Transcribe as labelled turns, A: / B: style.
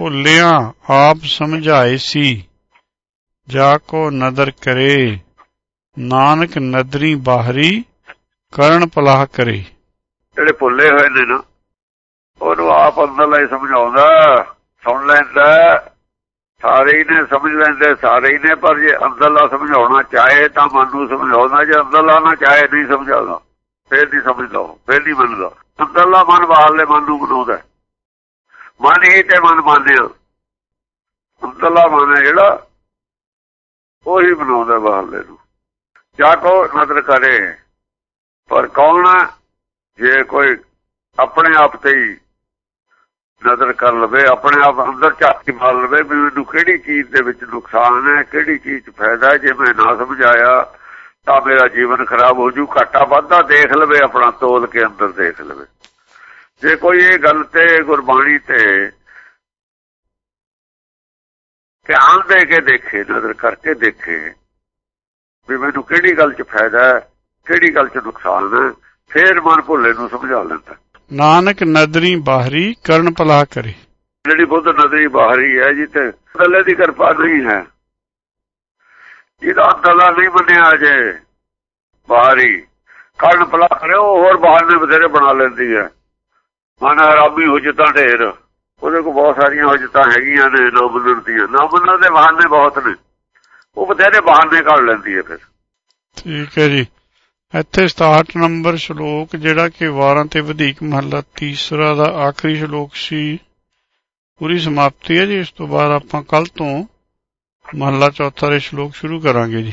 A: ਭੁੱਲਿਆ, ਆਪ ਸਮਝਾਏ ਸੀ। ਜਾ ਕੋ ਨਦਰ ਕਰੇ, ਨਾਨਕ ਨਦਰੀ ਬਾਹਰੀ, ਕਰਨ ਪਲਾਹ ਕਰੇ।
B: ਜਿਹੜੇ ਭੁੱਲੇ ਹੋਏ ਨੇ ਨਾ, ਉਹਨੂੰ ਆਪ ਅੰਦਰਲਾ ਹੀ ਸਮਝਾਉਂਦਾ, ਸੁਣ ਲੈਂਦਾ। ਸਾਰੇ ਹੀ ਨੇ ਸਮਝ ਲੈਂਦੇ, ਸਾਰੇ ਹੀ ਨੇ, ਪਰ ਜੇ ਅੰਦਰਲਾ ਸਮਝਾਉਣਾ ਚਾਹੇ ਤਾਂ ਮਨ ਨੂੰ ਸਮਝਾਉਂਦਾ, ਜੇ ਅੰਦਰਲਾ ਨਾ ਚਾਹੇ ਨਹੀਂ ਸਮਝਾਉਂਦਾ। ਫੇਰ ਨਹੀਂ ਸਮਝਦਾ ਫੇਰ ਨਹੀਂ ਮੰਨਦਾ। ਅੰਦਰਲਾ ਮਨ ਬਾਹਰਲੇ ਮਨ ਨੂੰ ਬਣਾਉਂਦਾ। ਮਨ ਹੀ ਤੇ ਮਨ ਮੰਨਿਆ ਅੰਦਰਲਾ ਮਨ ਹੈ ਜਿਹੜਾ, ਉਹੀ ਬਣਾਉਂਦਾ ਬਾਹਰਲੇ ਨੂੰ। ਜਾ ਕੋ ਨਜ਼ਰ ਕਰੇ। ਪਰ ਕੌਣ ਜੇ ਕੋਈ ਆਪਣੇ ਆਪ ਤੇ ਹੀ ਨਜ਼ਰ ਕਰ ਲਵੇ, ਆਪਣੇ ਆਪ ਅੰਦਰ ਝਾਤੀ ਮਾਰ ਲਵੇ ਵੀ ਮੈਨੂੰ ਕਿਹੜੀ ਚੀਜ਼ ਦੇ ਵਿੱਚ ਨੁਕਸਾਨ ਹੈ? ਕਿਹੜੀ ਚੀਜ਼ 'ਚ ਫਾਇਦਾ ਜੇ ਮੈਂ ਨਾ ਸਮਝਾਇਆ, ਤਾਂ ਮੇਰਾ ਜੀਵਨ ਖਰਾਬ ਹੋ ਜੂ। ਘਾਟਾ ਵਾਧਾ ਦੇਖ ਲਵੇ, ਆਪਣਾ ਤੋਲ ਕੇ ਅੰਦਰ ਦੇਖ ਲਵੇ। ਜੇ ਕੋਈ ਇਹ ਗੱਲ ਤੇ ਗੁਰਬਾਣੀ ਤੇ ਧਿਆਨ ਦੇ ਕੇ ਦੇਖੇ ਨਜ਼ਰ ਕਰਕੇ ਦੇਖੇ ਵੀ ਮੈਨੂੰ ਕਿਹੜੀ ਗੱਲ 'ਚ ਫਾਇਦਾ ਹੈ ਕਿਹੜੀ ਗੱਲ 'ਚ ਨੁਕਸਾਨ ਹੈ ਫੇਰ ਮਨ ਭੁੱਲੇ ਨੂੰ ਸਮਝਾ ਲੈਂਦਾ।
A: ਨਾਨਕ ਨਦਰੀ ਬਾਹਰੀ ਕਰਨ ਪਲਾਹ ਕਰੇ।
B: ਜਿਹੜੀ ਬੁੱਧ ਨਦਰੀ ਬਾਹਰੀ ਹੈ ਜਿੱਥੇ ਅੱਲੇ ਦੀ ਕਿਰਪਾ ਨਹੀਂ ਹੈ। ਜਿਹਦਾ ਅੰਦਰਲਾ ਨਹੀਂ ਮੰਨਿਆ ਜੇ ਬਾਹਰੀ ਕਰਨ ਪਲਾ ਕਰੇ ਉਹ ਹੋਰ ਬਾਹਰ ਦੇ ਬਥੇਰੇ ਬਣਾ ਲੈਂਦੀ ਹੈ। ਮਨ ਹਰਾਮੀ ਹੋ ਢੇਰ। ਉਹਦੇ ਕੋਲ ਬਹੁਤ ਸਾਰੀਆਂ ਹੋ ਹੈਗੀਆਂ ਨੇ ਨਾ ਮੰਨਣ ਦੀਆਂ। ਨਾ ਮੰਨਣ ਦੇ ਬਹਾਨੇ ਬਹੁਤ ਨੇ। ਉਹ ਬਥੇਰੇ ਬਹਾਨੇ ਕੱਢ ਲੈਂਦੀ ਹੈ ਫਿਰ।
A: ਠੀਕ ਹੈ ਜੀ। ਇੱਥੇ 67 ਨੰਬਰ ਸ਼ਲੋਕ, ਜਿਹੜਾ ਕਿ ਵਾਰਾਂ ਤੇ ਵਧੇਕ ਮਹੱਲਾ ਤੀਸਰਾ ਦਾ ਆਖਰੀ ਸ਼ਲੋਕ ਸੀ। ਪੂਰੀ ਸਮਾਪਤੀ ਹੈ ਜੀ। ਇਸ ਤੋਂ ਬਾਅਦ ਆਪਾਂ ਕੱਲ ਤੋਂ ਮਹੱਲਾ ਚੌਥਾ ਦੇ ਸ਼ਲੋਕ ਸ਼ੁਰੂ ਕਰਾਂਗੇ ਜੀ।